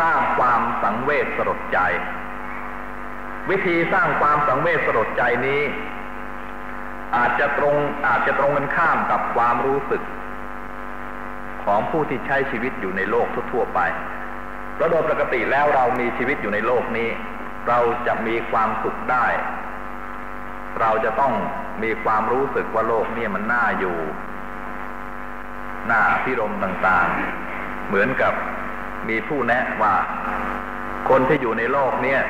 สร้างความสังเวชสลดใจ วิธีสร้างความสังเวชสลดใจนี้ อาจจะตรงอาจจะตรงกันข้ามกับความรู้สึก ของผู้ที่ใช้ชีวิตอยู่ในโลกทั่วๆไปเพราะโดยปกติแล้วเรามีชีวิตอยู่ในโลกนี้ เราจะมีความสุขได้ เราจะต้องมีความรู้สึกว่าโลกนี้มันน่าอยู่ น่าพิรมต่างๆ เหมือนกับ มีผู้แนะว่า คนที่อยู่ในโลกเนี้ย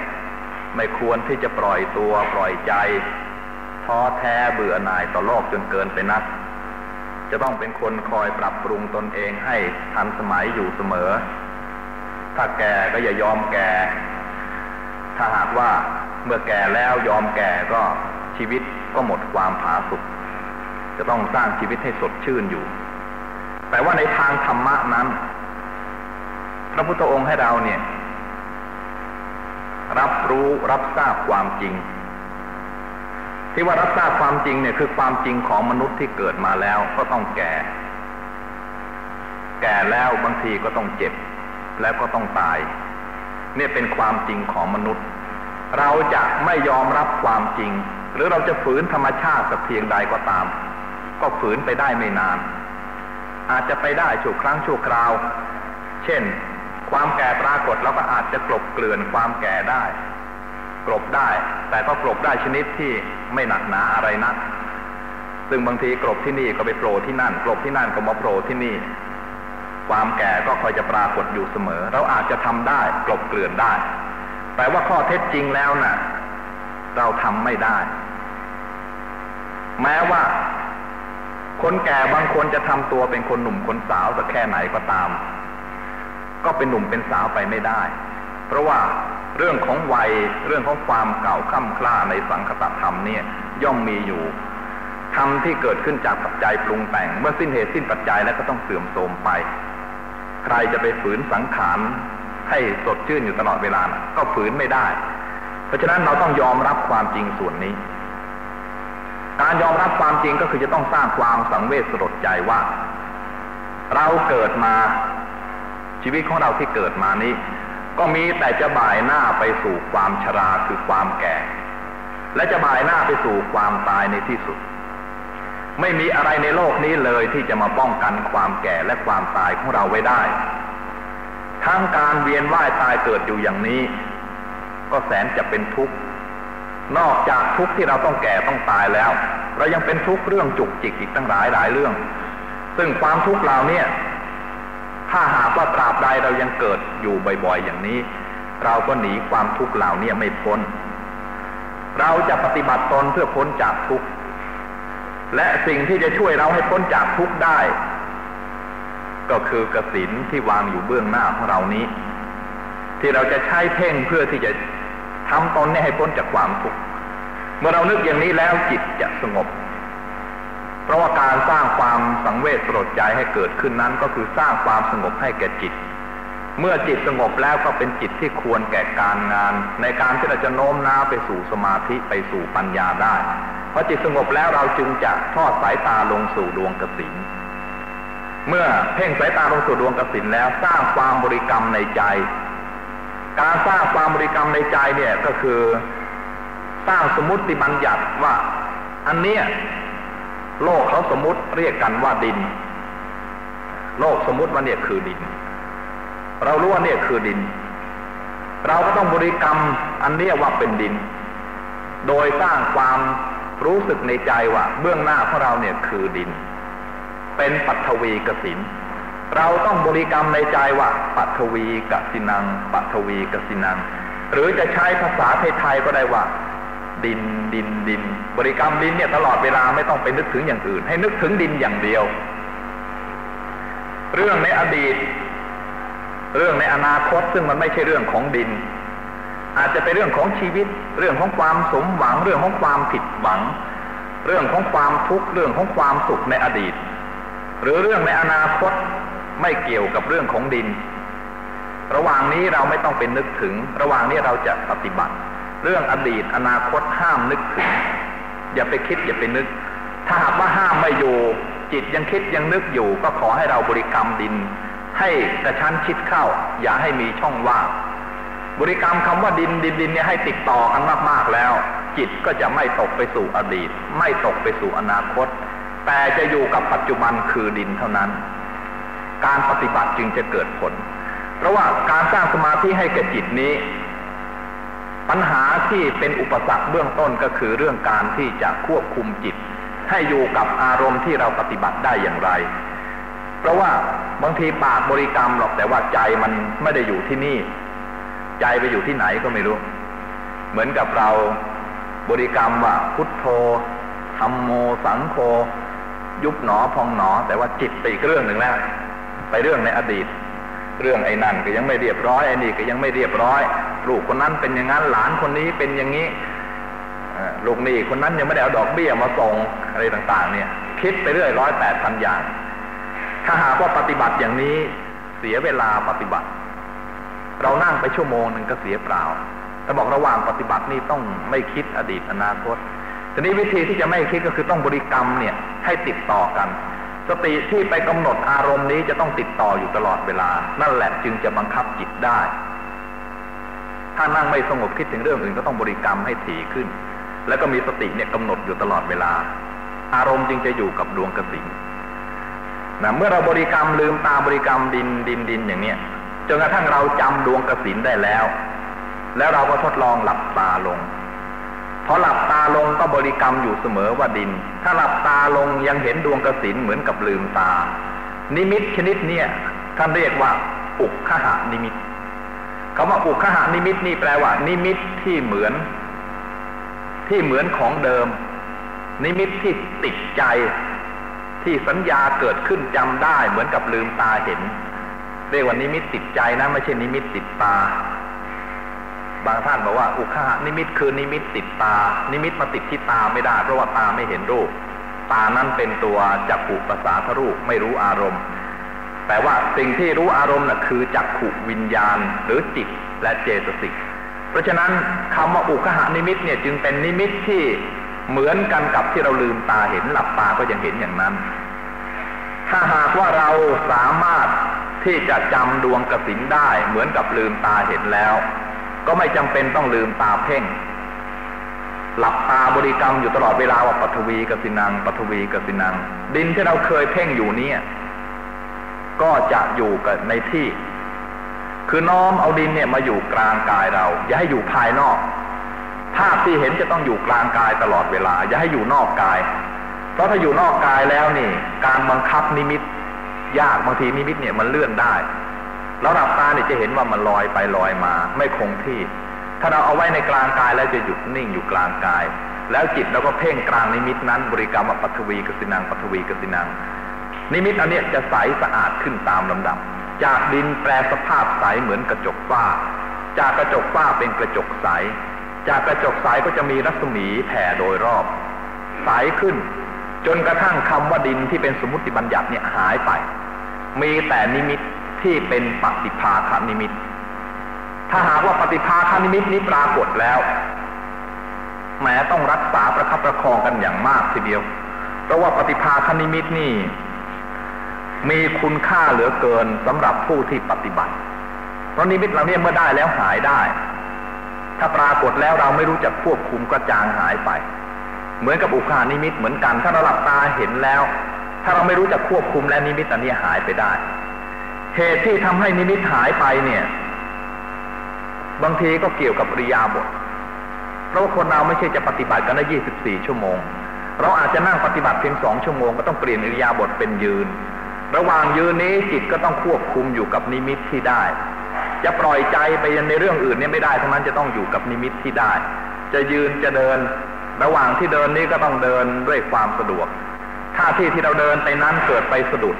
ไม่ควรที่จะปล่อยตัวปล่อยใจท้อแท้เบื่อหน่ายต่อโลกจนเกินไปนัก จะต้องเป็นคนคอยปรับปรุงตนเองให้ทันสมัยอยู่เสมอ ถ้าแก่ก็อย่ายอมแก่ ถ้าหากว่าเมื่อแก่แล้วยอมแก่ก็ชีวิตก็หมดความผาสุกจะต้องสร้างชีวิตให้สดชื่นอยู่ แต่ว่าในทางธรรมะนั้น พระพุทธองค์ให้เราเนี่ย รับรู้รับทราบความจริง ที่ว่ารับทราบความจริงเนี่ยคือความจริงของมนุษย์ที่เกิดมาแล้วก็ต้องแก่ แก่แล้วบางทีก็ต้องเจ็บ แล้วก็ต้องตาย เนี่ยเป็นความจริงของมนุษย์ เราจะไม่ยอมรับความจริง หรือเราจะฝืนธรรมชาติสักเพียงใดก็ตาม ก็ฝืนไปได้ไม่นานอาจจะไปได้ชั่วครั้งชั่วคราว เช่น ความแก่ปรากฏเราก็อาจจะกลบเกลื่อนความแก่ได้ กลบได้ แต่ก็กลบได้ชนิดที่ไม่หนักหนาอะไรนัก ซึ่งบางทีกลบที่นี่ก็ไปโผล่ที่นั่น กลบที่นั่นก็มาโผล่ที่นี่ ความแก่ก็คอยจะปรากฏอยู่เสมอ เราอาจจะทำได้ กลบเกลื่อนได้ แต่ว่าข้อเท็จจริงแล้วนะ่ะ เราทำไม่ได้ แม้ว่าคนแก่บางคนจะทำตัวเป็นคนหนุ่มคนสาวสักแค่ไหนก็ตาม ก็เป็นหนุ่มเป็นสาวไปไม่ได้ เพราะว่าเรื่องของวัยเรื่องของความเก่าค่ำคล้าในสังคตธรรมเนี่ยย่อมมีอยู่ธรรมที่เกิดขึ้นจากปัจจัยปรุงแต่ง เมื่อสิ้นเหตุสิ้นปัจจัยแล้วก็ต้องเสื่อมโทรมไป ใครจะไปฝืนสังขารให้สดชื่นอยู่ตลอดเวลานะก็ฝืนไม่ได้ เพราะฉะนั้นเราต้องยอมรับความจริงส่วนนี้ การยอมรับความจริงก็คือจะต้องสร้างความสังเวชสลดใจว่า เราเกิดมา ชีวิตของเราที่เกิดมานี้ ก็มีแต่จะบ่ายหน้าไปสู่ความชราคือความแก่ และจะบ่ายหน้าไปสู่ความตายในที่สุด ไม่มีอะไรในโลกนี้เลยที่จะมาป้องกันความแก่และความตายของเราไว้ได้ ทั้งการเวียนว่ายตายเกิดอยู่อย่างนี้ ก็แสนจะเป็นทุกข์นอกจากทุกข์ที่เราต้องแก่ต้องตายแล้ว เรายังเป็นทุกข์เรื่องจุกจิกอีกตั้งหลายหลายเรื่อง ซึ่งความทุกข์เหล่านี้ ถ้าหากว่าตราบใดเรายังเกิดอยู่บ่อยๆอย่างนี้ เราก็หนีความทุกข์เหล่านี้ไม่พ้น เราจะปฏิบัติตนเพื่อพ้นจากทุกข์และสิ่งที่จะช่วยเราให้พ้นจากทุกข์ได้ ก็คือกสินที่วางอยู่เบื้องหน้าของเรานี้ ที่เราจะใช้เพ่งเพื่อที่จะทำตนนี้ให้พ้นจากความทุกข์เมื่อเรานึกอย่างนี้แล้วจิตจะสงบ เพราะว่าการสร้างความสังเวชสลดใจให้เกิดขึ้นนั้นก็คือสร้างความสงบให้แก่จิต เมื่อจิตสงบแล้วก็เป็นจิตที่ควรแก่การงาน ในการที่เราจะโน้มน้าวไปสู่สมาธิไปสู่ปัญญาได้ เพราะจิตสงบแล้วเราจึงจะทอดสายตาลงสู่ดวงกสินเมื่อเพ่งสายตาลงสู่ดวงกสินแล้วสร้างความบริกรรมในใจ การสร้างความบริกรรมในใจเนี่ยก็คือสร้างสมมติบัญญัติว่า อันเนี้ย โลกเขาสมมติเรียกกันว่าดิน โลกสมมติว่าเนี่ยคือดิน เรารู้ว่าเนี่ยคือดิน เราก็ต้องบริกรรมอันเนี้ยว่าเป็นดิน โดยสร้างความรู้สึกในใจว่า เบื้องหน้าของเราเนี่ยคือดิน เป็นปัทวีกสินเราต้องบริกรรมในใจว่าปัทวีกสินังปัทวีกสินัง หรือจะใช้ภาษาไทยๆก็ได้ว่า ดินดินดิน บริกรรมดินเนี่ยตลอดเวลาไม่ต้องไปนึกถึงอย่างอื่น ให้นึกถึงดินอย่างเดียว เรื่องในอดีต เรื่องในอนาคตซึ่งมันไม่ใช่เรื่องของดิน อาจจะเป็นเรื่องของชีวิต เรื่องของความสมหวัง เรื่องของความผิดหวัง เรื่องของความทุกข์เรื่องของความสุขในอดีต หรือเรื่องในอนาคตไม่เกี่ยวกับเรื่องของดิน ระหว่างนี้เราไม่ต้องเป็นนึกถึง ระหว่างนี้เราจะปฏิบัติ เรื่องอดีตอนาคตห้ามนึกถึง อย่าไปคิดอย่าไปนึก ถ้าหากว่าห้ามไม่อยู่จิตยังคิดยังนึกอยู่ก็ขอให้เราบริกรรมดิน ให้กระชั้นชิดเข้า อย่าให้มีช่องว่างบริกรรมคำว่าดินดินดินเนี่ยให้ติดต่อกันมากๆแล้ว จิตก็จะไม่ตกไปสู่อดีต ไม่ตกไปสู่อนาคต แต่จะอยู่กับปัจจุบันคือดินเท่านั้น การปฏิบัติจึงจะเกิดผล เพราะว่าการสร้างสมาธิให้แก่จิตนี้ ปัญหาที่เป็นอุปสรรคเบื้องต้นก็คือเรื่องการที่จะควบคุมจิต ให้อยู่กับอารมณ์ที่เราปฏิบัติได้อย่างไร เพราะว่าบางทีปากบริกรรมหรอกแต่ว่าใจมันไม่ได้อยู่ที่นี่ ใจไปอยู่ที่ไหนก็ไม่รู้ เหมือนกับเราบริกรรมว่าพุทโธธรรมโมสังโฆยุบหนอพองหนอ แต่ว่าจิตไปอีกเรื่องหนึ่งแล้ว ไปเรื่องในอดีต เรื่องไอ้นั่นก็ยังไม่เรียบร้อยไอ้นี่ก็ยังไม่เรียบร้อย ลูกคนนั้นเป็นอย่างนั้นหลานคนนี้เป็นอย่างนี้ลูกนี่คนนั้นยังไม่ได้เอาดอกเบี้ยมาส่งอะไรต่างๆ เนี่ย คิดไปเรื่อยร้อยแปดพันอย่าง ถ้าหากว่าปฏิบัติอย่างนี้เสียเวลาปฏิบัติ เรานั่งไปชั่วโมงหนึ่งก็เสียเปล่าแต่บอกระหว่างปฏิบัตินี่ต้องไม่คิดอดีตอนาคตทีนี้วิธีที่จะไม่คิดก็คือต้องบริกรรมเนี่ยให้ติดต่อกัน สติที่ไปกำหนดอารมณ์นี้จะต้องติดต่ออยู่ตลอดเวลา นั่นแหละจึงจะบังคับจิตได้ ถ้านั่งไม่สงบคิดถึงเรื่องอื่นก็ต้องบริกรรมให้ถี่ขึ้น แล้วก็มีสติเนี่ยกำหนดอยู่ตลอดเวลา อารมณ์จึงจะอยู่กับดวงกสิงนะเมื่อเราบริกรรมลืมตาบริกรรมดินดินดินอย่างเนี้ยจนกระทั่งเราจำดวงกสินได้แล้ว แล้วเราก็ทดลองหลับตาลง พอหลับตาลงก็บริกรรมอยู่เสมอว่าดิน ถ้าหลับตาลงยังเห็นดวงกสิณเหมือนกับลืมตา นิมิตชนิดเนี้ยท่านเรียกว่า อุกขหานิมิตคำว่าอุกขหานิมิตนี่แปลว่า นิมิตที่เหมือน ที่เหมือนของเดิม นิมิตที่ติดใจ ที่สัญญาเกิดขึ้นจำได้เหมือนกับลืมตาเห็นเรียกว่านิมิตติดใจนะ ไม่ใช่นิมิตติดตา บางท่านบอกว่า อุคคหนิมิตคือนิมิตติดตา นิมิตมาติดที่ตาไม่ได้ เพราะว่าตาไม่เห็นรูป ตานั้นเป็นตัวจักขุภาษาทรูปไม่รู้อารมณ์ แต่ว่าสิ่งที่รู้อารมณ์น่ะคือจักขุวิญญาณ หรือจิตและเจตสิก เพราะฉะนั้นคำว่าอุคหานิมิตเนี่ยจึงเป็นนิมิตที่เหมือนกันกับที่เราลืมตาเห็นหลับตาก็ยังเห็นอย่างนั้น ถ้าหากว่าเราสามารถที่จะจำดวงกสินได้เหมือนกับลืมตาเห็นแล้ว ก็ไม่จำเป็นต้องลืมตาเพ่ง หลับตาบริกรรมอยู่ตลอดเวลาว่าปฐวีกสินังปฐวีกสินัง ดินที่เราเคยเพ่งอยู่เนี่ย ก็จะอยู่กับในที่ คือน้อมเอาดินเนี่ยมาอยู่กลางกายเรา อย่าให้อยู่ภายนอก ภาพที่เห็นจะต้องอยู่กลางกายตลอดเวลา อย่าให้อยู่นอกกาย เพราะถ้าอยู่นอกกายแล้วนี่ การบังคับนิมิตยากบางทีนิมิตเนี่ยมันเลื่อนได้ เราหลับตาเนี่ยจะเห็นว่ามันลอยไปลอยมา ไม่คงที่ ถ้าเราเอาไว้ในกลางกายแล้วจะหยุดนิ่งอยู่กลางกาย แล้วจิตเราก็เพ่งกลางนิมิตนั้น บริกรรมปัทวีกสินังปัทวีกสินัง นิมิตอันนี้จะใสสะอาดขึ้นตามลำดับ จากดินแปลสภาพใสเหมือนกระจกฝ้า จากกระจกฝ้าเป็นกระจกใส จากกระจกใสก็จะมีรัศมีแผ่โดยรอบ ใสขึ้น จนกระทั่งคำว่าดินที่เป็นสมมติบัญญัติเนี่ยหายไป มีแต่นิมิต ที่เป็นปฏิภาคนิมิต ถ้าหากว่าปฏิภาคนิมิตนี้ปรากฏแล้ว แม้ต้องรักษาประคับประคองกันอย่างมากทีเดียว เพราะว่าปฏิภาคนิมิตนี่ มีคุณค่าเหลือเกินสำหรับผู้ที่ปฏิบัติ เพราะนิมิตเราเนี่ยเมื่อได้แล้วหายได้ ถ้าปรากฏแล้วเราไม่รู้จักควบคุมก็จางหายไป เหมือนกับอุคคหนิมิตเหมือนกัน ถ้าเราหลับตาเห็นแล้ว ถ้าเราไม่รู้จักควบคุมและนิมิตอันนี้หายไปได้ เหตุที่ทำให้นิมิตหายไปเนี่ย บางทีก็เกี่ยวกับริยาบท เพราะคนเราไม่ใช่จะปฏิบัติกันได้ยี่สิบี่ชั่วโมง เราอาจจะนั่งปฏิบัติเพียงสองชั่วโมงก็ต้องเปลี่ยนอิริยาบถเป็นยืน ระหว่างยืนนี้จิตก็ต้องควบคุมอยู่กับนิมิตที่ได้ จะปล่อยใจไปในเรื่องอื่นเนี่ยไม่ได้ทั้งนั้นจะต้องอยู่กับนิมิตที่ได้ จะยืนจะเดิน ระหว่างที่เดินนี้ก็ต้องเดินด้วยความสะดวกท่าที่ที่เราเดินไปนั้นเกิดไปสะดุด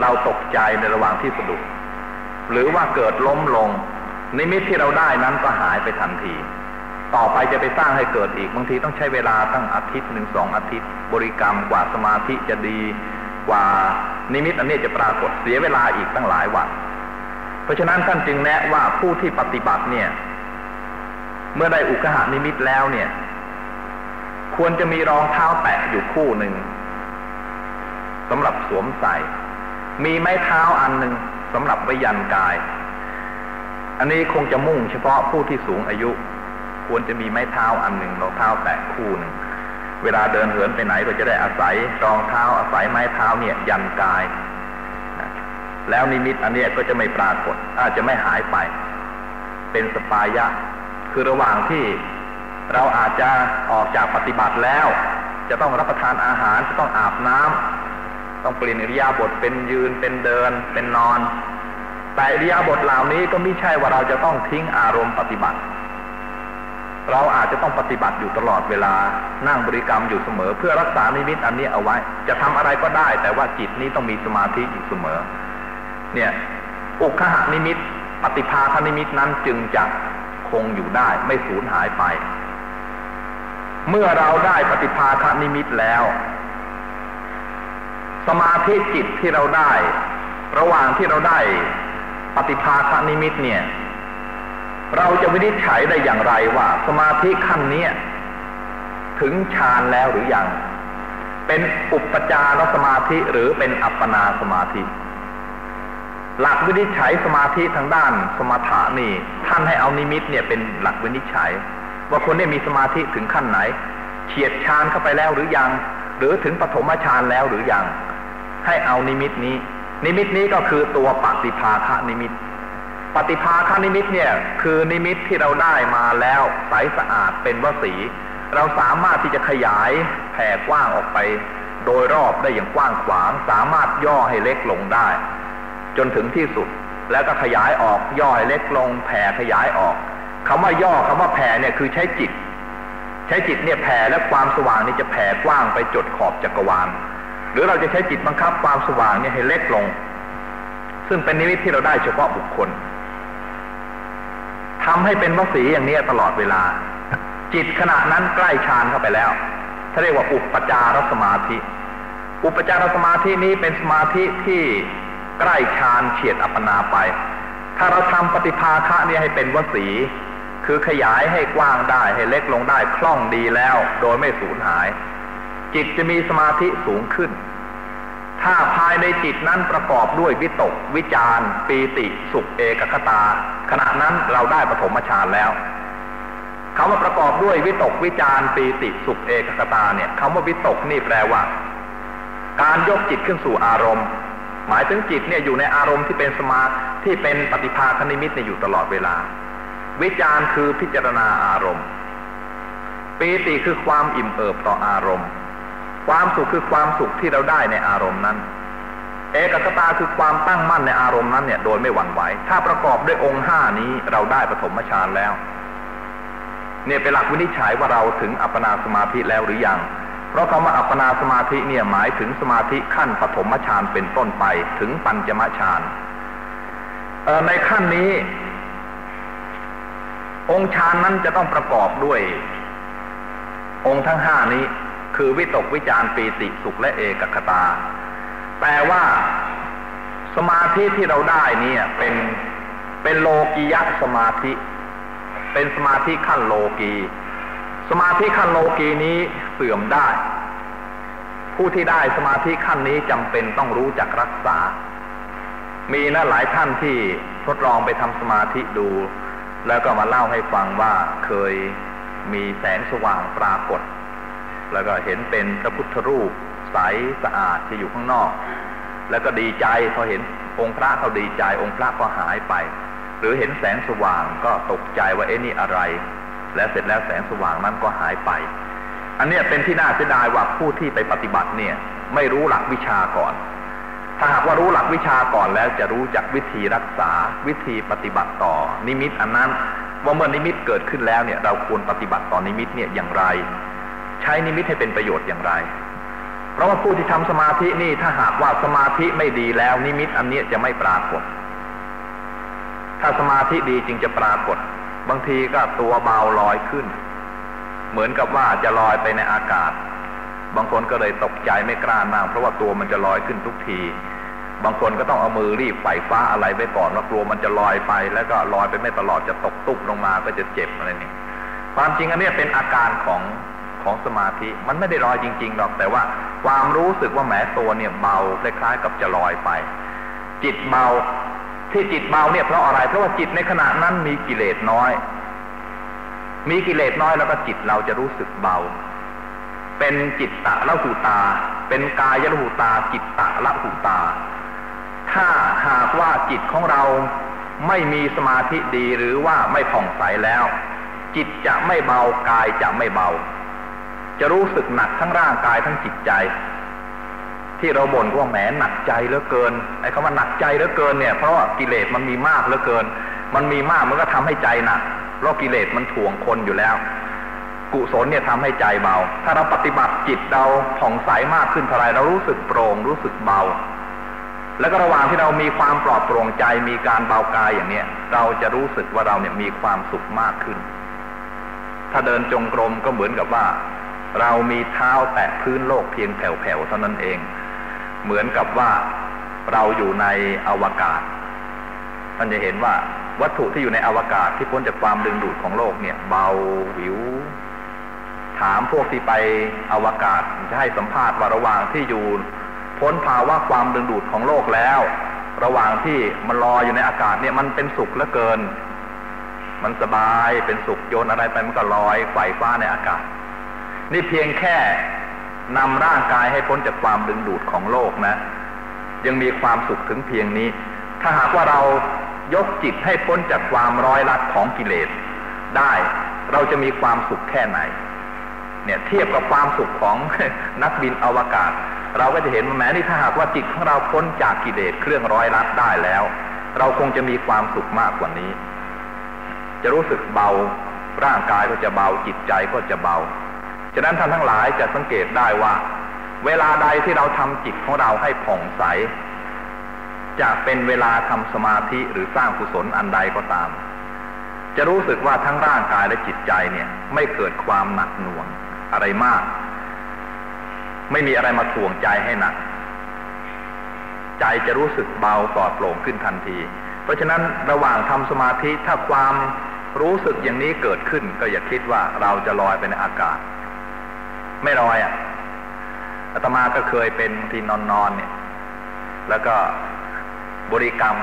เราตกใจในระหว่างที่สะดุดหรือว่าเกิดล้มลง นิมิตที่เราได้นั้นก็หายไปทันที ต่อไปจะไปสร้างให้เกิดอีกบางทีต้องใช้เวลาตั้งอาทิตย์หนึ่งสองอาทิตย์ บริกรรมกว่าสมาธิจะดีกว่านิมิตอันนี้จะปรากฏเสียเวลาอีกตั้งหลายวัน เพราะฉะนั้นท่านจึงแนะว่าผู้ที่ปฏิบัติเนี่ย เมื่อได้อุกหานิมิตแล้วเนี่ย ควรจะมีรองเท้าแตะอยู่คู่หนึ่งสำหรับสวมใส่ มีไม้เท้าอันหนึ่งสำหรับไว้ยันกาย อันนี้คงจะมุ่งเฉพาะผู้ที่สูงอายุ ควรจะมีไม้เท้าอันหนึ่งรองเท้าแตะคู่หนึ่ง เวลาเดินเหินไปไหนก็จะได้อาศัยรองเท้าอาศัยไม้เท้าเนี่ยยันกาย แล้วนิมิตอันนี้ก็จะไม่ปรากฏ อาจจะไม่หายไป เป็นสปายะ คือระหว่างที่เราอาจจะออกจากปฏิบัติแล้ว จะต้องรับประทานอาหารจะต้องอาบน้ำ ต้องเปลี่ยนอิริยาบถเป็นยืนเป็นเดินเป็นนอน แต่อิริยาบถเหล่านี้ก็ไม่ใช่ว่าเราจะต้องทิ้งอารมณ์ปฏิบัติ เราอาจจะต้องปฏิบัติอยู่ตลอดเวลานั่งบริกรรมอยู่เสมอ เพื่อรักษานิมิตอันนี้เอาไว้ จะทำอะไรก็ได้ แต่ว่าจิตนี้ต้องมีสมาธิอยู่เสมอ เนี่ยอุคหานิมิต ปฏิภาคนิมิตนั้นจึงจะคงอยู่ได้ไม่สูญหายไป เมื่อเราได้ปฏิภาคนิมิตแล้ว สมาธิจิตที่เราได้ ระหว่างที่เราได้ปฏิภาคนิมิตเนี่ย เราจะวินิจฉัยได้อย่างไรว่า สมาธิขั้นนี้ถึงฌานแล้วหรือยัง เป็นอุปจารสมาธิหรือเป็นอัปปนาสมาธิ หลักวินิจฉัยสมาธิทางด้านสมถะนี่ ท่านให้เอานิมิตเนี่ยเป็นหลักวินิจฉัย ว่าคนนี้มีสมาธิถึงขั้นไหนเฉียดฌานเข้าไปแล้วหรือยัง หรือถึงปฐมฌานแล้วหรือยัง ให้เอานิมิตนี้ นิมิตนี้ก็คือตัวปฏิภาคนิมิต ปฏิภาคนิมิตเนี่ย คือนิมิตที่เราได้มาแล้วใสสะอาดเป็นวสี เราสามารถที่จะขยายแผ่กว้างออกไป โดยรอบได้อย่างกว้างขวาง สามารถย่อให้เล็กลงได้ จนถึงที่สุด แล้วก็ขยายออกย่อให้เล็กลง แผ่ขยายออกคำว่าย่อคำว่าแผ่เนี่ยคือใช้จิต ใช้จิตเนี่ยแผ่และความสว่างนี่จะแผ่กว้างไปจดขอบจักรวาล หรือเราจะใช้จิตบังคับความสว่างเนี่ยให้เล็กลง ซึ่งเป็นนิมิตที่เราได้เฉพาะบุคคลทำให้เป็นวสีอย่างนี้ตลอดเวลา จิตขณะนั้นใกล้ฌานเข้าไปแล้วถ้าเรียกว่าอุปจารสมาธิ อุปจารสมาธินี้เป็นสมาธิที่ใกล้ฌานเฉียดอัปปนาไป ถ้าเราทำปฏิภาคะนี่ให้เป็นวสี คือขยายให้กว้างได้ให้เล็กลงได้คล่องดีแล้ว โดยไม่สูญหาย จิตจะมีสมาธิสูงขึ้น ถ้าภายในจิตนั้นประกอบด้วยวิตก วิจารปีติ สุขเอกคตา ขณะนั้นเราได้ปฐมฌานแล้วคำว่าประกอบด้วยวิตกวิจารปีติสุขเอกคตาเนี่ยคำว่าวิตกนี่แปลว่า การยกจิตขึ้นสู่อารมณ์ หมายถึงจิตเนี่ยอยู่ในอารมณ์ที่เป็นสมาที่เป็นปฏิภาคณิมิตเนี่ยอยู่ตลอดเวลา วิจารคือพิจารณาอารมณ์ปีติคือความอิ่มเอิบต่ออารมณ์ ความสุขคือความสุขที่เราได้ในอารมณ์นั้น เอกคตาคือความตั้งมั่นในอารมณ์นั้นเนี่ยโดยไม่หวั่นไหว ถ้าประกอบด้วยองค์ห้านี้เราได้ปฐมฌานแล้ว เนี่ยเป็นหลักวินิจฉัยว่าเราถึงอัปปนาสมาธิแล้วหรือยัง เพราะคำว่าอัปปนาสมาธิเนี่ยหมายถึงสมาธิขั้นปฐมฌานเป็นต้นไปถึงปัญจมฌานในขั้นนี้ องค์ฌานนั้นจะต้องประกอบด้วย องค์ทั้งห้านี้ คือวิตกวิจารปีติสุขและเอกคตาแปลว่าสมาธิที่เราได้เนี่ยเป็นเป็นโลกียะสมาธิ เป็นสมาธิขั้นโลกี สมาธิขั้นโลกีนี้เสื่อมได้ ผู้ที่ได้สมาธิขั้นนี้จำเป็นต้องรู้จักรักษา มีนะหลายท่านที่ทดลองไปทำสมาธิดู แล้วก็มาเล่าให้ฟังว่าเคยมีแสงสว่างปรากฏ แล้วก็เห็นเป็นพระพุทธรูปใสสะอาดที่อยู่ข้างนอก แล้วก็ดีใจพอเห็นองค์พระเขาดีใจองค์พระก็หายไป หรือเห็นแสงสว่างก็ตกใจว่าเอ๊ะนี่อะไร แล้วเสร็จแล้วแสงสว่างนั้นก็หายไป อันนี้เป็นที่น่าเสียดายว่าผู้ที่ไปปฏิบัติเนี่ยไม่รู้หลักวิชาก่อน ถ้าหากว่ารู้หลักวิชาก่อนแล้วจะรู้จักวิธีรักษาวิธีปฏิบัติต่อ นิมิตอันนั้นว่าเมื่อนิมิตเกิดขึ้นแล้วเนี่ยเราควรปฏิบัติต่อนิมิตเนี่ยอย่างไร ใช้นิมิตให้เป็นประโยชน์อย่างไร เพราะว่าผู้ที่ทำสมาธินี่ถ้าหากว่าสมาธิไม่ดีแล้วนิมิตอันนี้จะไม่ปรากฏ ถ้าสมาธิดีจึงจะปรากฏ บางทีก็ตัวเบาลอยขึ้น เหมือนกับว่าจะลอยไปในอากาศ บางคนก็เลยตกใจไม่กล้านั่งเพราะว่าตัวมันจะลอยขึ้นทุกทีบางคนก็ต้องเอามือรีบไฟฟ้าอะไรไว้ก่อนว่ากลัวมันจะลอยไป แล้วก็ลอยไปไม่ตลอดจะตกตุกลงมาก็จะเจ็บอะไรนี่ความจริงอันนี้เป็นอาการของ ของสมาธิ มันไม่ได้ลอยจริงๆหรอกแต่ว่า ความรู้สึกว่าแหมตัวเนี่ยเบาคล้ายๆกับจะลอยไป จิตเบาที่จิตเบาเนี่ยเพราะอะไร เพราะว่าจิตในขณะนั้นมีกิเลสน้อย มีกิเลสน้อยแล้วก็จิตเราจะรู้สึกเบา เป็นจิตตะละหูตา เป็นกายละหูตา จิตตะละหูตา ถ้าหากว่าจิตของเราไม่มีสมาธิดีหรือว่าไม่ผ่องใสแล้ว จิตจะไม่เบากายจะไม่เบา จะรู้สึกหนักทั้งร่างกายทั้งจิตใจ ที่เราบ่นว่าแหมหนักใจเหลือเกินไอ้คำว่าหนักใจเหลือเกินเนี่ยเพราะว่ากิเลสมันมีมากเหลือเกิน มันมีมากมันก็ทำให้ใจหนักเพราะกิเลสมันถ่วงคนอยู่แล้ว กุศลเนี่ยทำให้ใจเบา ถ้าเราปฏิบัติจิตเราผ่องใสมากขึ้นเท่าไรเรารู้สึกโปร่งรู้สึกเบา แล้วก็ระหว่างที่เรามีความปลอดโปร่งใจมีการเบากายอย่างเนี้ยเราจะรู้สึกว่าเราเนี่ยมีความสุขมากขึ้น ถ้าเดินจงกรมก็เหมือนกับว่า เรามีเท้าแตะพื้นโลกเพียงแผ่วๆเท่านั้นเอง เหมือนกับว่าเราอยู่ในอวกาศท่านจะเห็นว่าวัตถุที่อยู่ในอวกาศที่พ้นจากความดึงดูดของโลกเนี่ย เบาหิว ถามพวกที่ไปอวกาศจะให้สัมภาษณ์ว่าระหว่างที่อยู่พ้นภาวะความดึงดูดของโลกแล้ว ระหว่างที่มันลอยอยู่ในอากาศเนี่ยมันเป็นสุขเหลือเกิน มันสบายเป็นสุขโยนอะไรไปมันก็ลอยไฝ่ฟ้าในอากาศ นี่เพียงแค่นำร่างกายให้พ้นจากความดึงดูดของโลกนะ ยังมีความสุขถึงเพียงนี้ ถ้าหากว่าเรายกจิตให้พ้นจากความร้อยลัดของกิเลส ได้เราจะมีความสุขแค่ไหน เนี่ยเทียบกับความสุขของนักบินอวกาศ เราก็จะเห็นแม้นี่ถ้าหากว่าจิตของเราพ้นจากกิเลสเครื่องร้อยลัดได้แล้ว เราคงจะมีความสุขมากกว่านี้ จะรู้สึกเบาร่างกายก็จะเบาจิตใจก็จะเบา ฉะนั้นท่านทั้งหลายจะสังเกตได้ว่า เวลาใดที่เราทำจิตของเราให้ผ่องใส จะเป็นเวลาทำสมาธิหรือสร้างกุศลอันใดก็ตาม จะรู้สึกว่าทั้งร่างกายและจิตใจเนี่ย ไม่เกิดความหนักหน่วงอะไรมาก ไม่มีอะไรมาถ่วงใจให้หนัก ใจจะรู้สึกเบาปลอดโปร่งขึ้นทันที เพราะฉะนั้นระหว่างทำสมาธิถ้าความรู้สึกอย่างนี้เกิดขึ้นก็อย่าคิดว่าเราจะลอยไปในอากาศ ไม่ลอยอะอาตมาก็เคยเป็นทีนอนนอนเนี่ย แล้วก็บริกรรม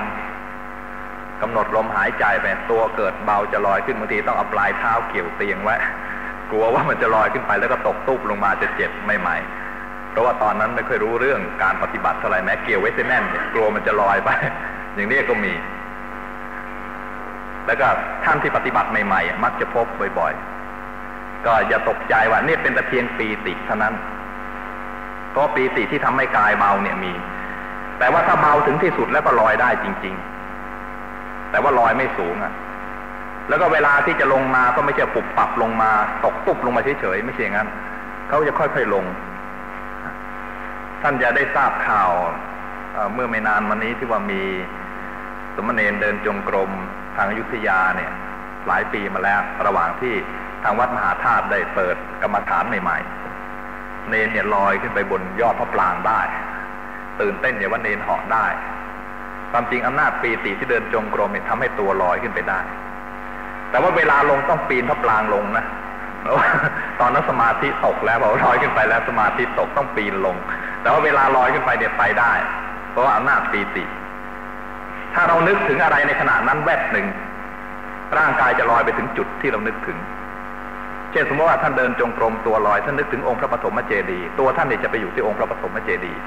กำหนดลมหายใจไปตัวเกิดเบาจะลอยขึ้นบางทีต้องเอาปลายเท้าเกี่ยวเตียงไว้กลัวว่ามันจะลอยขึ้นไปแล้วก็ตกตุ๊บลงมาจะเจ็บไม่ไหมเพราะว่าตอนนั้นไม่เคยรู้เรื่องการปฏิบัติเท่าไรแม้เกี่ยวไว้เส้นแน่นกลัวมันจะลอยไป อย่างนี้ก็มี แล้วก็ท่านที่ปฏิบัติใหม่ๆ มักจะพบบ่อย ๆ ก็อย่าตกใจว่านี่เป็นแต่เพียงปีติเท่านั้น ก็ปีติที่ทำให้กายเบาเนี่ยมี แต่ว่าถ้าเบาถึงที่สุดแล้วก็ลอยได้จริง ๆ แต่ว่าลอยไม่สูงอะ แล้วก็เวลาที่จะลงมาก็ไม่ใช่ปุบปับลงมา ตกตุบลงมาเฉยๆไม่ใช่อย่างนั้นเขาจะค่อยๆลง ท่านจะได้ทราบข่าวเมื่อไม่นานมานี้ที่ว่ามีสมณเณรเดินจงกรมทางอยุธยาเนี่ย หลายปีมาแล้ว ระหว่างที่ ทางวัดมหาธาตุได้เปิดกรรมฐานใหม่ๆ เนนเนี่ยลอยขึ้นไปบนยอดพระปรางได้ ตื่นเต้นอย่างว่าเนนเหาะได้ ความจริงอำนาจปีติที่เดินจงกรมเนี่ยทำให้ตัวลอยขึ้นไปได้ แต่ว่าเวลาลงต้องปีนพระปรางลงนะตอนนั้นสมาธิตกแล้วพอลอยขึ้นไปแล้วสมาธิตกต้องปีนลง แต่ว่าเวลาลอยขึ้นไปเนี่ยไปได้ เพราะว่าอำนาจปีติ ถ้าเรานึกถึงอะไรในขณะนั้นแวบหนึ่งร่างกายจะลอยไปถึงจุดที่เรานึกถึง เช่นสมมติว่าท่านเดินจงกรมตัวลอยท่านนึกถึงองค์พระปฐมเจดีย์ตัวท่านเนี่ยจะไปอยู่ที่องค์พระปฐมเจดีย์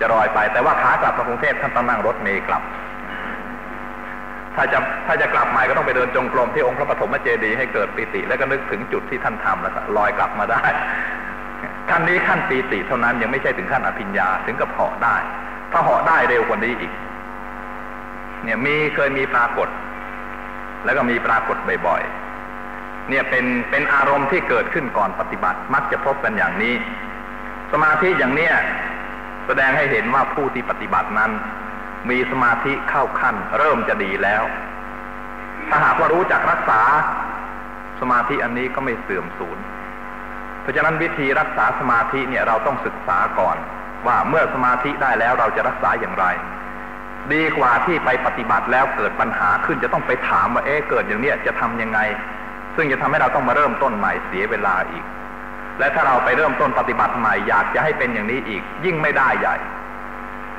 จะลอยไป แต่ว่าขากลับมากรุงเทพท่านต้องนั่งรถเมล์กลับ ถ้าจะถ้าจะกลับใหม่ก็ต้องไปเดินจงกรมที่องค์พระปฐมเจดีย์ให้เกิดปีติ แล้วก็นึกถึงจุดที่ท่านทำแล้วก็ลอยกลับมาได้ขั้นนี้ขั้นปีติเท่านั้นยังไม่ใช่ถึงขั้นอภิญญาถึงกับเหาะได้ ถ้าเหาะได้เร็วกว่านี้อีก เนี่ยมีเคยมีปรากฏ แล้วก็มีปรากฏบ่อยๆ เนี่ยเป็นเป็นอารมณ์ที่เกิดขึ้นก่อนปฏิบัติ มักจะพบกันอย่างนี้ สมาธิอย่างเนี้ยแสดงให้เห็นว่าผู้ที่ปฏิบัตินั้น มีสมาธิเข้าขั้น เริ่มจะดีแล้ว ถ้าหากว่ารู้จักรักษาสมาธิอันนี้ก็ไม่เสื่อมสูญเพราะฉะนั้นวิธีรักษาสมาธิเนี่ยเราต้องศึกษาก่อน ว่าเมื่อสมาธิได้แล้วเราจะรักษาอย่างไร ดีกว่าที่ไปปฏิบัติแล้วเกิดปัญหาขึ้นจะต้องไปถามว่าเอ๊ะเกิดอย่างเนี้ยจะทํำยังไง ซึ่งจะทำให้เราต้องมาเริ่มต้นใหม่เสียเวลาอีก และถ้าเราไปเริ่มต้นปฏิบัติใหม่อยากจะให้เป็นอย่างนี้อีก ยิ่งไม่ได้ใหญ่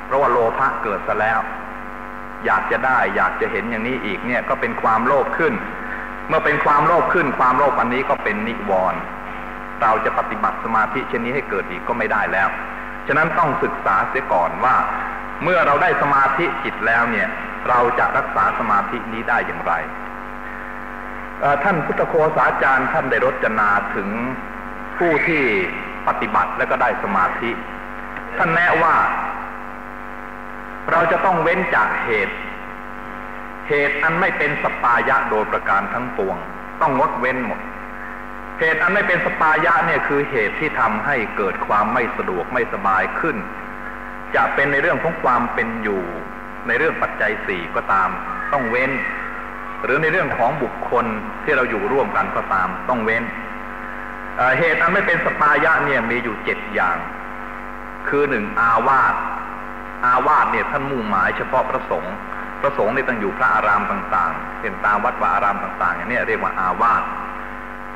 เพราะว่าโลภะเกิดซะแล้ว อยากจะได้อยากจะเห็นอย่างนี้อีกเนี่ยก็เป็นความโลภขึ้น เมื่อเป็นความโลภขึ้น ความโลภอันนี้ก็เป็นนิวรณ์เราจะปฏิบัติสมาธิเช่นนี้ให้เกิดอีกก็ไม่ได้แล้ว ฉะนั้นต้องศึกษาเสียก่อนว่า เมื่อเราได้สมาธิจิตแล้วเนี่ย เราจะรักษาสมาธินี้ได้อย่างไร ท่านพุทธโคสาจารย์ท่านได้รจนาถึงผู้ที่ปฏิบัติและก็ได้สมาธิ ท่านแนะว่า เราจะต้องเว้นจากเหตุ เหตุอันไม่เป็นสปายะโดยประการทั้งปวง ต้องงดเว้นหมด เหตุอันไม่เป็นสปายะเนี่ยคือเหตุที่ทำให้เกิดความไม่สะดวกไม่สบายขึ้น จะเป็นในเรื่องของความเป็นอยู่ ในเรื่องปัจจัยสี่ก็ตาม ต้องเว้น หรือในเรื่องของบุค คลที่เราอยู่ร่วมกันก็ตาม ต้องเว้นเหตุอันไม่เป็นสปายะเนี่ยมีอยู่เจ็ดอย่าง คือหนึ่งอาวาสอาวาสเนี่ยท่านมุ่งหมายเฉพาะพระสงฆ์พระสงฆ์ในตั้งอยู่พระอารามต่างๆ เป็นตามวัดวาอารามต่างๆอย่างนี้เรียกว่าอาวาส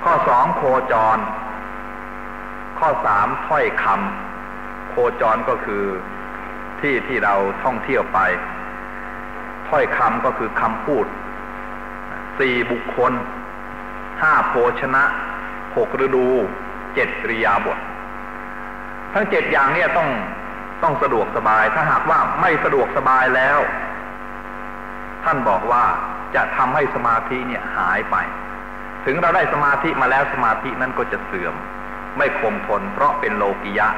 ข้อสองโคจร ข้อสามถ้อยคำโคจรก็คือที่ที่เราท่องเที่ยวไป ถ้อยคำก็คือคำพูด สี่บุคคลห้าโภชนะหกฤดูเจ็ดริยาบท ทั้งเจ็ดอย่างเนี่ยต้องต้องสะดวกสบาย ถ้าหากว่าไม่สะดวกสบายแล้ว ท่านบอกว่าจะทำให้สมาธิเนี่ยหายไป ถึงเราได้สมาธิมาแล้วสมาธินั้นก็จะเสื่อม ไม่คงทนเพราะเป็นโลกิยะ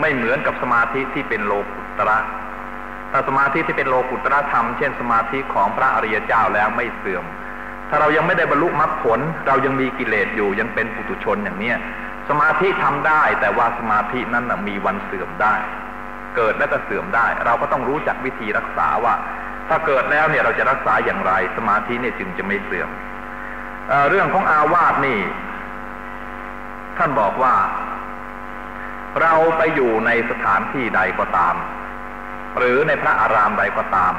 ไม่เหมือนกับสมาธิที่เป็นโลกุตระถ้าสมาธิที่เป็นโลกุตระธรรม เช่นสมาธิของพระอริยเจ้าแล้วไม่เสื่อม ถ้าเรายังไม่ได้บรรลุมรรคผล เรายังมีกิเลสอยู่ยังเป็นปุถุชนอย่างเนี้ยสมาธิทำได้ แต่ว่าสมาธินั้นมีวันเสื่อมได้ เกิดและก็เสื่อมได้ เราก็ต้องรู้จักวิธีรักษาว่า ถ้าเกิดแล้วเนี่ยเราจะรักษาอย่างไร สมาธิเนี่ยจึงจะไม่เสื่อมเรื่องของอาวาสนี่ ท่านบอกว่า เราไปอยู่ในสถานที่ใดก็ตาม หรือในพระอารามใดก็ตาม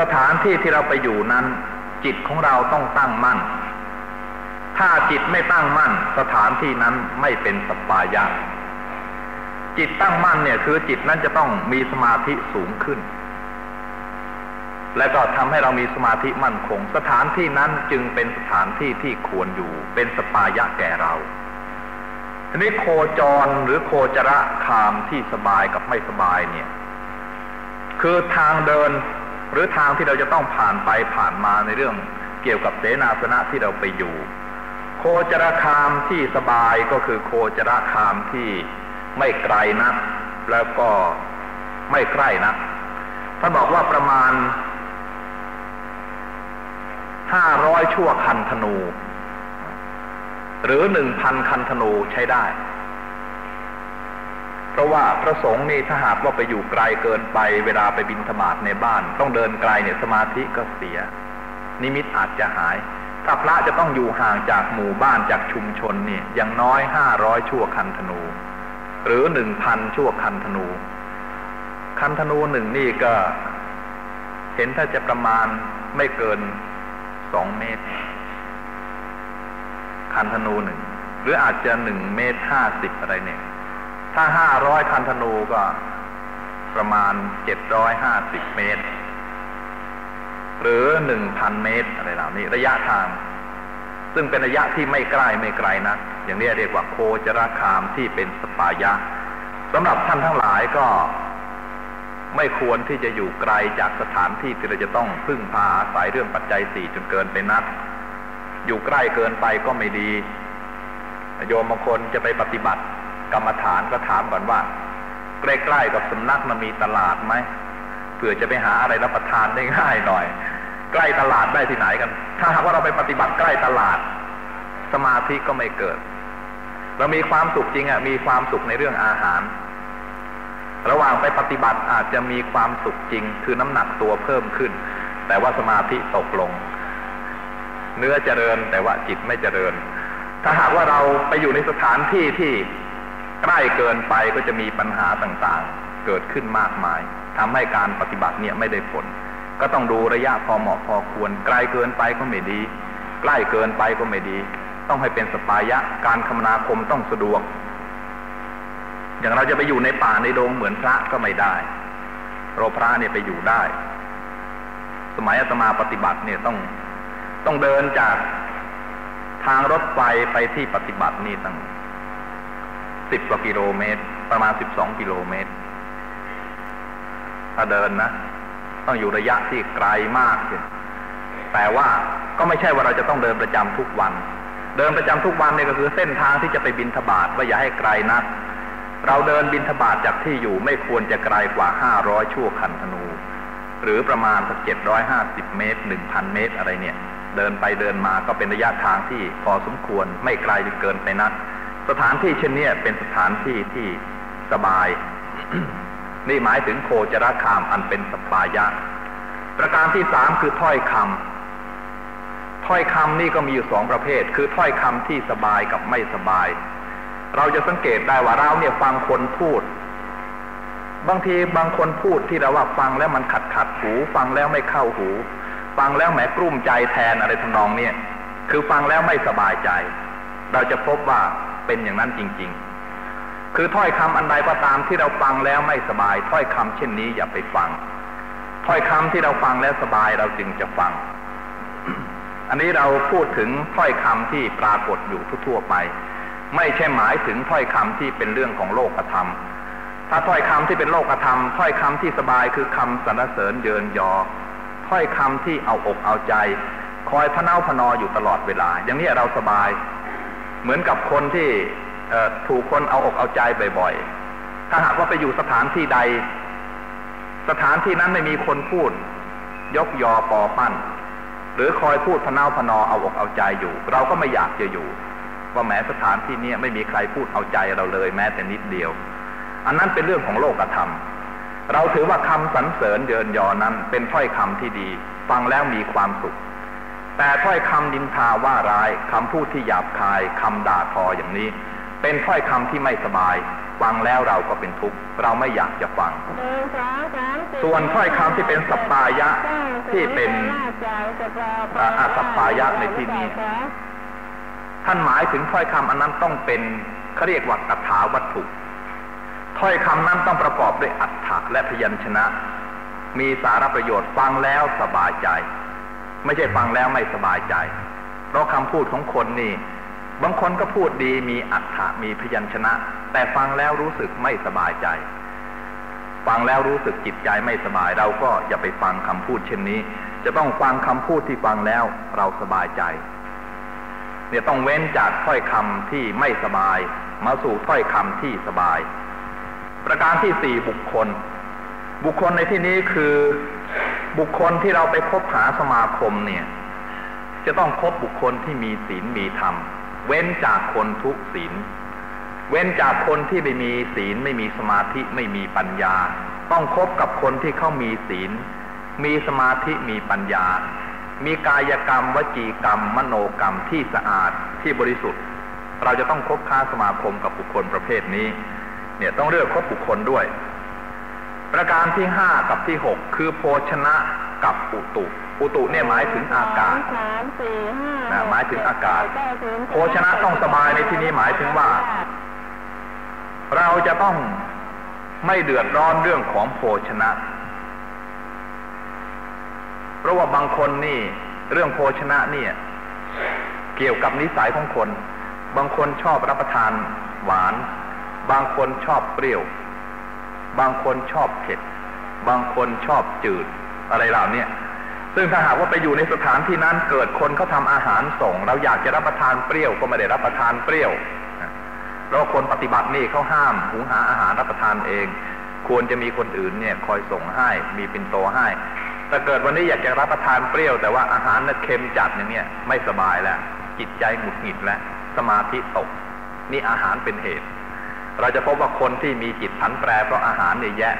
สถานที่ที่เราไปอยู่นั้น จิตของเราต้องตั้งมั่น ถ้าจิตไม่ตั้งมั่น สถานที่นั้นไม่เป็นสปายะ จิตตั้งมั่นเนี่ยคือจิตนั้นจะต้องมีสมาธิสูงขึ้น และก็ทำให้เรามีสมาธิมั่นคง สถานที่นั้นจึงเป็นสถานที่ที่ควรอยู่ เป็นสปายะแก่เราทีนี้โคจรหรือโคจระคามที่สบายกับไม่สบายเนี่ย คือทางเดิน หรือทางที่เราจะต้องผ่านไปผ่านมาในเรื่องเกี่ยวกับเสนาสนะที่เราไปอยู่ โคจรคามที่สบายก็คือโคจรคามที่ไม่ไกลนัก แล้วก็ไม่ใกล้นักท่านบอกว่าประมาณห้าร้อยชั่วคันธนู หรือหนึ่งพันคันธนูใช้ได้ ราะว่าพระสงฆ์นี่ถ้าหากว่าไปอยู่ไกลเกินไป เวลาไปบินธมาตในบ้าน ต้องเดินไกลเนี่ยสมาธิก็เสีย นิมิตอาจจะหาย ถ้าพระจะต้องอยู่ห่างจากหมู่บ้านจากชุมชนเนี่ยอย่างน้อยห้าร้อยชั่วคันธนู หรือหนึ่งพันชั่วคันธนู คันธนูหนึ่งนี่ก็ เห็นถ้าจะประมาณไม่เกินสองเมตร คันธนูหนึ่งหรืออาจจะหนึ่งเมตรห้าสิบอะไรเนี่ย ถ้าห้าร้อยคันธนูก็ประมาณเจ็ดร้อยห้าสิบเมตร หรือหนึ่งพันเมตรอะไรเหล่านี้ ระยะทาง ซึ่งเป็นระยะที่ไม่ใกล้ไม่ไกลนะอย่างนี้เรียกว่าโคจรคามที่เป็นสปายะสำหรับท่านทั้งหลายก็ไม่ควรที่จะอยู่ไกลจากสถานที่ที่เราจะต้องพึ่งพาอาศัยเรื่องปัจจัยสี่จนเกินไปนัก อยู่ใกล้เกินไปก็ไม่ดี โยมบางคนจะไปปฏิบัติ กรรมฐานก็ถามก่อนว่าใกล้ๆกับสำนักมันมีตลาดไหมเผื่อจะไปหาอะไรรับประทานได้ง่ายหน่อย ใกล้ตลาดได้ที่ไหนกัน ถ้าหากว่าเราไปปฏิบัติใกล้ตลาด สมาธิก็ไม่เกิด เรามีความสุขจริงอะมีความสุขในเรื่องอาหาร ระหว่างไปปฏิบัติอาจจะมีความสุขจริง คือน้ำหนักตัวเพิ่มขึ้น แต่ว่าสมาธิตกลง เนื้อเจริญแต่ว่าจิตไม่เจริญ ถ้าหากว่าเราไปอยู่ในสถานที่ที่ ใกล้เกินไปก็จะมีปัญหาต่างๆ เกิดขึ้นมากมายทำให้การปฏิบัติเนี่ยไม่ได้ผล ก็ต้องดูระยะพอเหมาะพอควรไกลเกินไปก็ไม่ดี ใกล้เกินไปก็ไม่ดี ต้องให้เป็นสปายะการคมนาคมต้องสะดวก อย่างเราจะไปอยู่ในป่าในดงเหมือนพระก็ไม่ได้เราพระเนี่ยไปอยู่ได้ สมัยอาตมาปฏิบัติเนี่ยต้องต้องเดินจากทางรถไฟไปที่ปฏิบัตินี่ตั้ง สิบกว่ากิโลเมตร ประมาณสิบสองกิโลเมตร ถ้าเดินนะ ต้องอยู่ระยะที่ไกลมากเลยแต่ว่าก็ไม่ใช่ว่าเราจะต้องเดินประจำทุกวัน เดินประจำทุกวันเนี่ยก็คือเส้นทางที่จะไปบินทบาทว่าอย่าให้ไกลนัก เราเดินบินทบาทจากที่อยู่ไม่ควรจะไกลกว่าห้าร้อยชั่วคันธนู หรือประมาณสักเจ็ดร้อยห้าสิบเมตรหนึ่งพันเมตรอะไรเนี่ย เดินไปเดินมาก็เป็นระยะทางที่พอสมควรไม่ไกลจนเกินไปนัก สถานที่เช่นนี้เป็นสถานที่ที่สบาย นี่หมายถึงโคจรคามอันเป็นสปายะ ประการที่สามคือถ้อยคำถ้อยคำนี่ก็มีอยู่สองประเภท คือถ้อยคำที่สบายกับไม่สบาย เราจะสังเกตได้ว่าเราเนี่ยฟังคนพูด บางทีบางคนพูดที่เราว่าฟังแล้วมันขัดขัดหู ฟังแล้วไม่เข้าหู ฟังแล้วแหมกลุ้มใจแทนอะไรทำนองเนี่ยคือฟังแล้วไม่สบายใจ เราจะพบว่า เป็นอย่างนั้นจริง ๆ คือถ้อยคำอันใดก็ตามที่เราฟังแล้วไม่สบาย ถ้อยคำเช่นนี้อย่าไปฟัง ถ้อยคำที่เราฟังแล้วสบายเราจึงจะฟัง อันนี้เราพูดถึงถ้อยคำที่ปรากฏอยู่ทั่วๆไป ไม่ใช่หมายถึงถ้อยคำที่เป็นเรื่องของโลกธรรมถ้าถ้อยคำที่เป็นโลกธรรม ถ้อยคำที่สบายคือคำสรรเสริญเยินยอ ถ้อยคำที่เอาอกเอาใจ คอยพะเนาพนออยู่ตลอดเวลา อย่างนี้เราสบาย เหมือนกับคนที่ถูกคนเอาอกเอาใจบ่อยๆ ถ้าหากว่าไปอยู่สถานที่ใด สถานที่นั้นไม่มีคนพูด ยกยอปอปั้น หรือคอยพูดพนาพนอเอาอกเอาใจอยู่ เราก็ไม่อยากจะอยู่ ว่าแม้สถานที่นี้ไม่มีใครพูดเอาใจเราเลยแม้แต่นิดเดียว อันนั้นเป็นเรื่องของโลกธรรม เราถือว่าคำสรรเสริญเยินยอนั้นเป็นถ้อยคำที่ดี ฟังแล้วมีความสุข แต่ถ้อยคำดินทาว่าร้ายคำพูดที่หยาบคายคำด่าทออย่างนี้ เป็นถ้อยคำที่ไม่สบาย ฟังแล้วเราก็เป็นทุกข์เราไม่อยากจะฟัง ส่วนถ้อยคำที่เป็นสัปปายะที่เป็นอาสัปปายะในที่นี้ ท่านหมายถึงถ้อยคำอันนั้นต้องเป็นเขาเรียกว่าตถาวัตถุถ้อยคำนั้นต้องประกอบด้วยอัฏฐะและพยัญชนะ มีสาระประโยชน์ฟังแล้วสบายใจ ไม่ใช่ฟังแล้วไม่สบายใจ เพราะคำพูดของคนนี่ บางคนก็พูดดีมีอัฏฐะมีพยัญชนะ แต่ฟังแล้วรู้สึกไม่สบายใจ ฟังแล้วรู้สึกจิตใจไม่สบายเราก็อย่าไปฟังคำพูดเช่นนี้ จะต้องฟังคำพูดที่ฟังแล้วเราสบายใจ เนี่ยต้องเว้นจากถ้อยคำที่ไม่สบาย มาสู่ถ้อยคำที่สบาย ประการที่สี่บุคคล บุคคลในที่นี้คือ บุคคลที่เราไปพบหาสมาคมเนี่ย จะต้องพบบุคคลที่มีศีลมีธรรม เว้นจากคนทุศีล เว้นจากคนที่ไม่มีศีลไม่มีสมาธิไม่มีปัญญา ต้องคบกับคนที่เขามีศีล มีสมาธิมีปัญญา มีกายกรรมวจีกรรม มโนกรรมที่สะอาดที่บริสุทธิ์ เราจะต้องคบค้าสมาคมกับบุคคลประเภทนี้ เนี่ยต้องเลือกคบบุคคลด้วย ประการที่ห้ากับที่หกคือโภชนะกับอุตุ อุตุเนี่ยหมายถึงอากาศนะหมายถึงอากาศ โภชนะต้องสบายในที่นี้หมายถึงว่า เราจะต้องไม่เดือดร้อนเรื่องของโภชนะ เพราะว่าบางคนนี่เรื่องโภชนะเนี่ย เกี่ยวกับนิสัยของคน บางคนชอบรับประทานหวาน บางคนชอบเปรี้ยว บางคนชอบเผ็ด บางคนชอบจืดอะไรเหล่านี้ซึ่งถ้าหากว่าไปอยู่ในสถานที่นั้นเกิดคนเขาทาอาหารส่ง เราอยากจะรับประทานเปรี้ยวก็ไม่ได้รับประทานเปรี้ยวเพราะคนปฏิบัตินี่เขาห้ามหุงหาอาหารรับประทานเอง ควรจะมีคนอื่นเนี่ยคอยส่งให้มีปินโตให้แต่เกิดวันนี้อยากจะรับประทานเปรี้ยว แต่ว่าอาหารน่ะเค็มจัดอย่างเนี้ยไม่สบายแล้วจิตใจหงุดหงิดแล้วสมาธิตก นี่อาหารเป็นเหตุ เราจะพบว่าคนที่มีจิตผันแปรเพราะอาหารเนี่ยแย่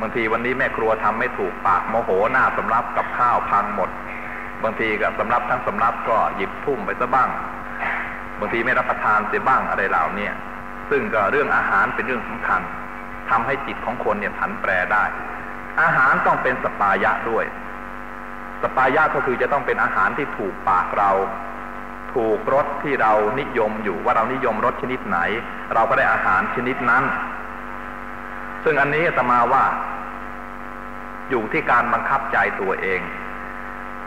บางทีวันนี้แม่ครัวทำไม่ถูกปากโมโหหน้าสำรับกับข้าวพังหมด บางทีกับสำรับทั้งสำรับก็หยิบทุ่มไปซะบ้าง บางทีไม่รับประทานเสียบ้างอะไรเหล่านี้ซึ่งก็เรื่องอาหารเป็นเรื่องสำคัญทำให้จิตของคนเนี่ยผันแปรได้ อาหารต้องเป็นสปายะด้วย สปายะก็คือจะต้องเป็นอาหารที่ถูกปากเรา ถูกรสที่เรานิยมอยู่ว่าเรานิยมรสชนิดไหน เราก็ได้อาหารชนิดนั้น ซึ่งอันนี้จะมาว่า อยู่ที่การบังคับใจตัวเอง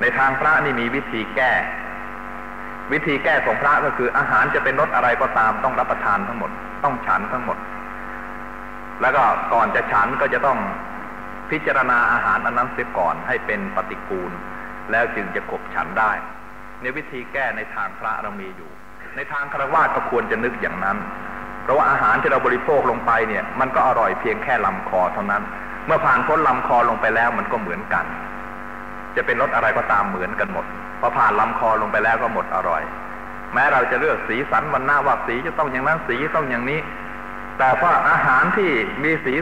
ในทางพระนี่มีวิธีแก้ วิธีแก้ของพระก็คืออาหารจะเป็นรสอะไรก็ตามต้องรับประทานทั้งหมด ต้องฉันทั้งหมด แล้วก็ก่อนจะฉันก็จะต้องพิจารณาอาหารอันนั้นเสียก่อนให้เป็นปฏิกูล แล้วจึงจะขบฉันได้ ในวิธีแก้ในทางพระเรามีอยู่ ในทางคารวะก็ควรจะนึกอย่างนั้น เพราะว่าอาหารที่เราบริโภคลงไปเนี่ย มันก็อร่อยเพียงแค่ลำคอเท่านั้น เมื่อผ่านพ้นลำคอลงไปแล้วมันก็เหมือนกัน จะเป็นรสอะไรก็ตามเหมือนกันหมดพอผ่านลำคอลงไปแล้วก็หมดอร่อย แม้เราจะเลือกสีสันวันหน้าว่าสีจะต้องอย่างนั้นสีต้องอย่างนี้ แต่ว่าอาหารที่มีสี